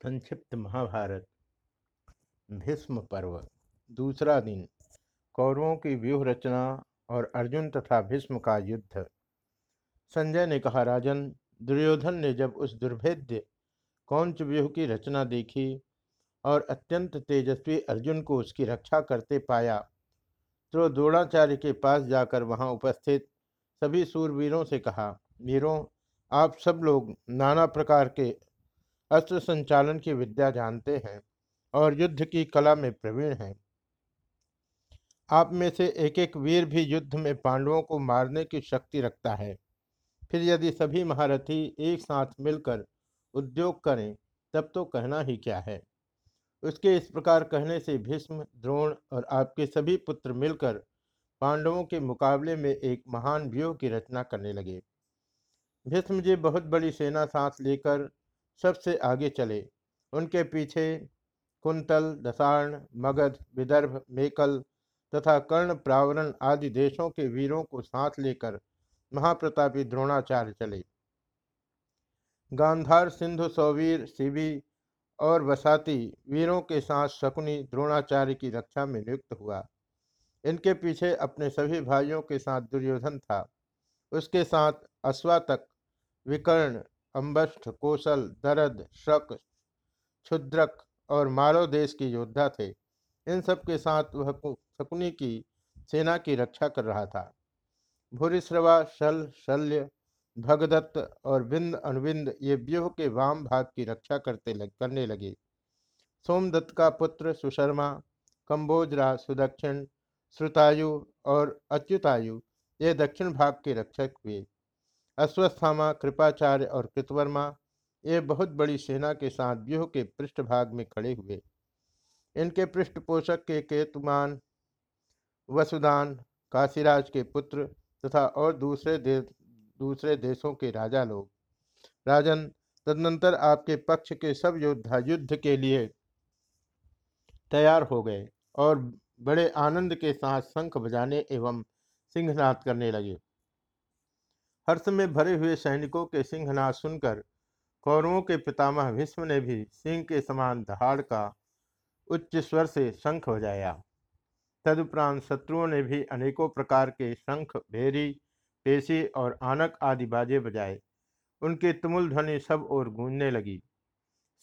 संक्षिप्त महाभारत, भीष्म पर्व, दूसरा दिन। कौरवों की व्यूह रचना और अर्जुन तथा भीष्म का युद्ध। संजय ने कहा, राजन, दुर्योधन ने जब उस दुर्भेद्य कौंच व्यूह की रचना देखी और अत्यंत तेजस्वी अर्जुन को उसकी रक्षा करते पाया तो द्रोणाचार्य के पास जाकर वहाँ उपस्थित सभी सूरवीरों से कहा, वीरों, आप सब लोग नाना प्रकार के अस्त्र संचालन की विद्या जानते हैं और युद्ध की कला में प्रवीण हैं। आप में से एक एक वीर भी युद्ध में पांडवों को मारने की शक्ति रखता है। फिर यदि सभी महारथी एक साथ मिलकर उद्योग करें, तब तो कहना ही क्या है? उसके इस प्रकार कहने से भीष्म, द्रोण और आपके सभी पुत्र मिलकर पांडवों के मुकाबले में एक महान व्यूह की रचना करने लगे। भीष्म जी बहुत बड़ी सेना साथ लेकर सबसे आगे चले। उनके पीछे कुंतल दसार्ण मगध, विदर्भ, मेकल तथा कर्ण, प्रावरण आदि देशों के वीरों को साथ लेकर महाप्रतापी द्रोणाचार्य चले। गांधार, सिंधु, सौवीर शिवी और वसाती वीरों के साथ शकुनी द्रोणाचार्य की रक्षा में नियुक्त हुआ। इनके पीछे अपने सभी भाइयों के साथ दुर्योधन था। उसके साथ अश्वातक, विकर्ण अम्बष्ठ कौशल दरद शक क्षुद्रक और मालव देश के योद्धा थे। इन सब के साथ वह शकुनी की सेना की रक्षा कर रहा था। भूरिश्रवा शल शल्य भगदत्त और बिंद अनुबिंद ये व्यूह के वाम भाग की रक्षा करते लग, करने लगे। सोमदत्त का पुत्र सुशर्मा कंबोजरा सुदक्षिण श्रुतायु और अच्युतायु ये दक्षिण भाग के रक्षक हुए। अश्वस्थामा कृपाचार्य और कृतवर्मा ये बहुत बड़ी सेना के साथ व्यूह के पृष्ठभाग में खड़े हुए। इनके पृष्ठपोषक के केतुमान वसुदान काशीराज के पुत्र तथा और दूसरे दे, दूसरे देशों के राजा लोग। राजन तदनंतर आपके पक्ष के सब योद्धा युद्ध के लिए तैयार हो गए और बड़े आनंद के साथ शंख बजाने एवं सिंहनाद करने लगे। हर्ष में भरे हुए सैनिकों के सिंहनाद सुनकर कौरवों के पितामह भीष्म ने भी सिंह के समान दहाड़ का उच्च स्वर से शंख बजाया। तदुपरांत शत्रुओं ने भी अनेकों प्रकार के शंख, भेरी, पेशी और आनक आदि बाजे बजाए। उनकी तुमुल ध्वनि सब ओर गूंजने लगी।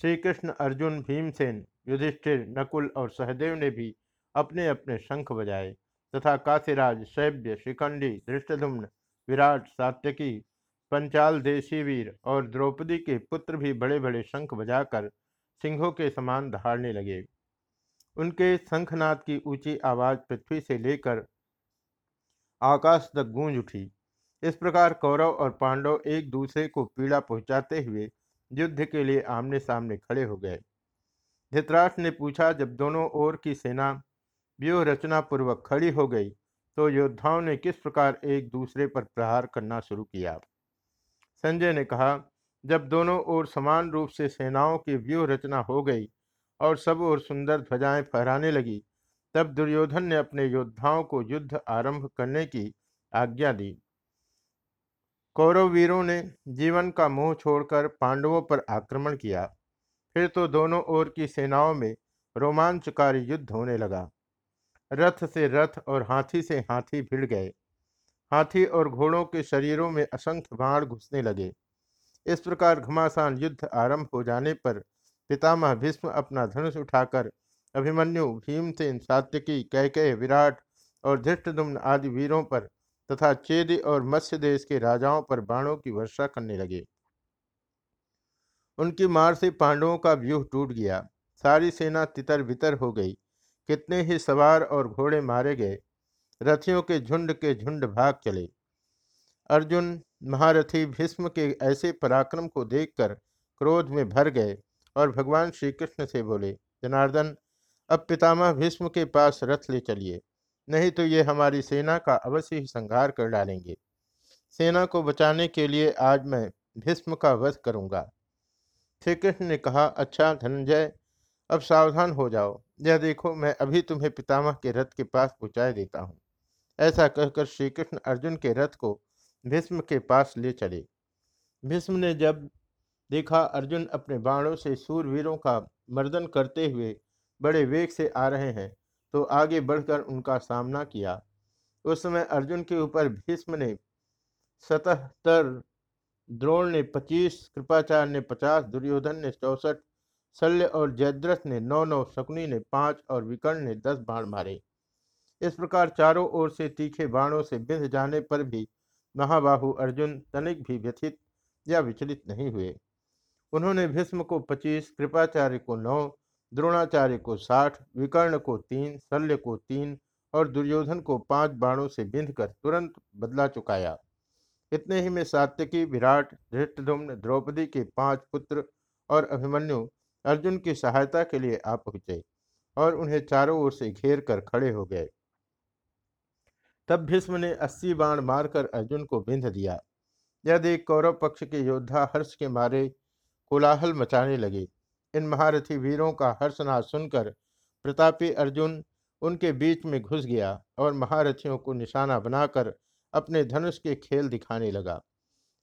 श्री कृष्ण अर्जुन, भीमसेन, युधिष्ठिर, नकुल और सहदेव ने भी अपने अपने शंख बजाए तथा काशीराज शैब्य शिखंडी धृष्टधुम्न विराट, सात्यकी, पंचाल देशी वीर और द्रौपदी के पुत्र भी बड़े बड़े शंख बजाकर सिंहों के समान दहाड़ने लगे। उनके शंखनाद की ऊँची आवाज़ पृथ्वी से लेकर आकाश तक गूंज उठी। इस प्रकार कौरव और पांडव एक दूसरे को पीड़ा पहुंचाते हुए युद्ध के लिए आमने सामने खड़े हो गए। धृतराष्ट्र ने पूछा, जब दोनों ओर की सेना व्यूह रचना पूर्वक खड़ी हो गई तो योद्धाओं ने किस प्रकार एक दूसरे पर प्रहार करना शुरू किया? संजय ने कहा, जब दोनों ओर समान रूप से सेनाओं की व्यूह रचना हो गई और सब ओर सुंदर ध्वजाएँ फहराने लगी, तब दुर्योधन ने अपने योद्धाओं को युद्ध आरंभ करने की आज्ञा दी। कौरव वीरों ने जीवन का मोह छोड़कर पांडवों पर आक्रमण किया। फिर तो दोनों ओर की सेनाओं में रोमांचकारी युद्ध होने लगा। रथ से रथ और हाथी से हाथी भिड़ गए। हाथी और घोड़ों के शरीरों में असंख्य बाण घुसने लगे। इस प्रकार घमासान युद्ध आरंभ हो जाने पर पितामह भीष्म अपना धनुष उठाकर अभिमन्यु, भीमसेन सात्यकी कैकय, विराट और धृष्टदुम्न आदि वीरों पर तथा चेदी और मत्स्य देश के राजाओं पर बाणों की वर्षा करने लगे। उनकी मार से पांडवों का व्यूह टूट गया। सारी सेना तितर बितर हो गई। कितने ही सवार और घोड़े मारे गए। रथियों के झुंड के झुंड भाग चले। अर्जुन, महारथी भीष्म के ऐसे पराक्रम को देखकर क्रोध में भर गए और भगवान श्री कृष्ण से बोले, जनार्दन, अब पितामह भीष्म के पास रथ ले चलिए, नहीं तो ये हमारी सेना का अवश्य ही संहार कर डालेंगे। सेना को बचाने के लिए आज मैं भीष्म का वध करूँगा। श्री कृष्ण ने कहा अच्छा धनंजय अब सावधान हो जाओ। यह देखो, मैं अभी तुम्हें पितामह के रथ के पास पहुँचा देता हूँ। ऐसा कहकर श्री कृष्ण अर्जुन के रथ को भीष्म के पास ले चले। भीष्म ने जब देखा, अर्जुन अपने बाणों से सूरवीरों का मर्दन करते हुए बड़े वेग से आ रहे हैं तो आगे बढ़कर उनका सामना किया। उस समय अर्जुन के ऊपर भीष्म ने सतहत्तर द्रोण ने पच्चीस, कृपाचार्य ने पचास, दुर्योधन ने चौसठ शल्य और जयद्रथ ने नौ नौ, शकुनी ने पाँच और विकर्ण ने दस बाण मारे। इस प्रकार चारों ओर से तीखे बाणों से बिंध जाने पर भी महाबाहु अर्जुन तनिक भी व्यथित या विचलित नहीं हुए। उन्होंने भीष्म को पच्चीस, कृपाचार्य को नौ, द्रोणाचार्य को साठ, विकर्ण को तीन, शल्य को तीन और दुर्योधन को पाँच बाणों से बिंध कर तुरंत बदला चुकाया। इतने ही में सात्यकी, विराट धृष्टधुम्न द्रौपदी के पाँच पुत्र और अभिमन्यु अर्जुन की सहायता के लिए आ पहुँचे और उन्हें चारों ओर से घेर कर खड़े हो गए। तब भीष्म ने अस्सी बाण मारकर अर्जुन को बिंध दिया। यह देख कौरव पक्ष के योद्धा हर्ष के मारे कोलाहल मचाने लगे। इन महारथी वीरों का हर्षनाद सुनकर प्रतापी अर्जुन उनके बीच में घुस गया और महारथियों को निशाना बनाकर अपने धनुष के खेल दिखाने लगा।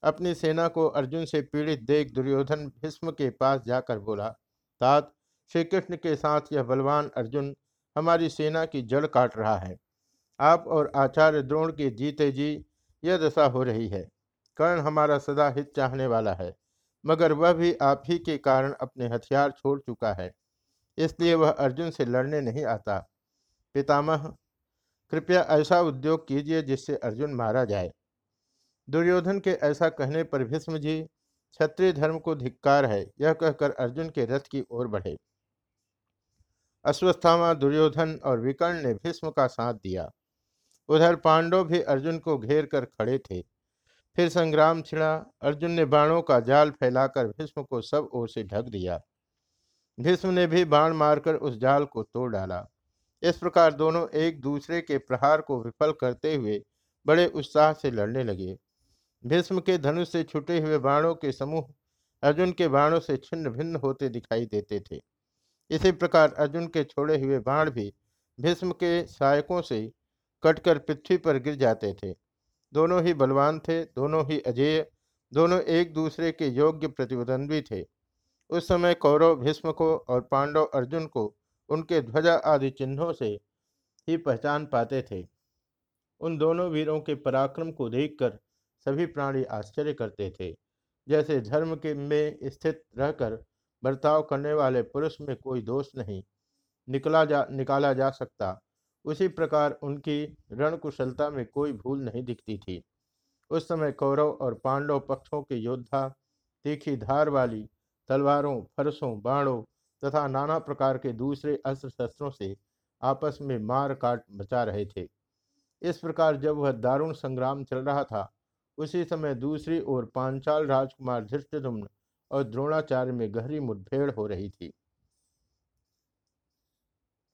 अपनी सेना को अर्जुन से पीड़ित देख दुर्योधन भीष्म के पास जाकर बोला तात श्री कृष्ण के साथ यह बलवान अर्जुन हमारी सेना की जड़ काट रहा है। आप और आचार्य द्रोण के जीते जी, यह दशा हो रही है। कर्ण हमारा सदा हित चाहने वाला है, मगर वह भी आप ही के कारण अपने हथियार छोड़ चुका है, इसलिए वह अर्जुन से लड़ने नहीं आता। पितामह, कृपया ऐसा उद्योग कीजिए जिससे अर्जुन मारा जाए। दुर्योधन के ऐसा कहने पर भीष्म जी क्षत्रिय धर्म को धिक्कार है, यह कहकर अर्जुन के रथ की ओर बढ़े। अश्वस्थामा, दुर्योधन और विकर्ण ने भीष्म का साथ दिया। उधर पांडव भी अर्जुन को घेर कर खड़े थे। फिर संग्राम छिड़ा, अर्जुन ने बाणों का जाल फैलाकर भीष्म को सब ओर से ढक दिया। भीष्म ने भी बाण मारकर उस जाल को तोड़ डाला। इस प्रकार दोनों एक दूसरे के प्रहार को विफल करते हुए बड़े उत्साह से लड़ने लगे। भीष्म के धनुष से छुटे हुए बाणों के समूह अर्जुन के बाणों से छिन्न भिन्न होते दिखाई देते थे। इसी प्रकार अर्जुन के छोड़े हुए बाण भी भीष्म के सहायकों से कटकर पृथ्वी पर गिर जाते थे। दोनों ही बलवान थे, दोनों ही अजेय, दोनों एक दूसरे के योग्य प्रतिद्वंद्वी थे। उस समय कौरव भीष्म को और पांडव अर्जुन को उनके ध्वजा आदि चिन्हों से ही पहचान पाते थे। उन दोनों वीरों के पराक्रम को देखकर सभी प्राणी आश्चर्य करते थे। जैसे धर्म के में स्थित रहकर बर्ताव करने वाले पुरुष में कोई दोष नहीं निकला जा, निकाला जा सकता। उसी प्रकार उनकी रणकुशलता में कोई भूल नहीं दिखती थी। उस समय कौरव और पांडव पक्षों के योद्धा, तीखी धार वाली, तलवारों, फरसों, बाणों तथा नाना प्रकार के दूसरे अस्त्र शस्त्रों से आपस में मार काट बचा रहे थे। इस प्रकार जब वह दारुण संग्राम चल रहा था उसी समय दूसरी ओर पांचाल राजकुमार धृष्टुम्न और द्रोणाचार्य में गहरी मुठभेड़ हो रही थी।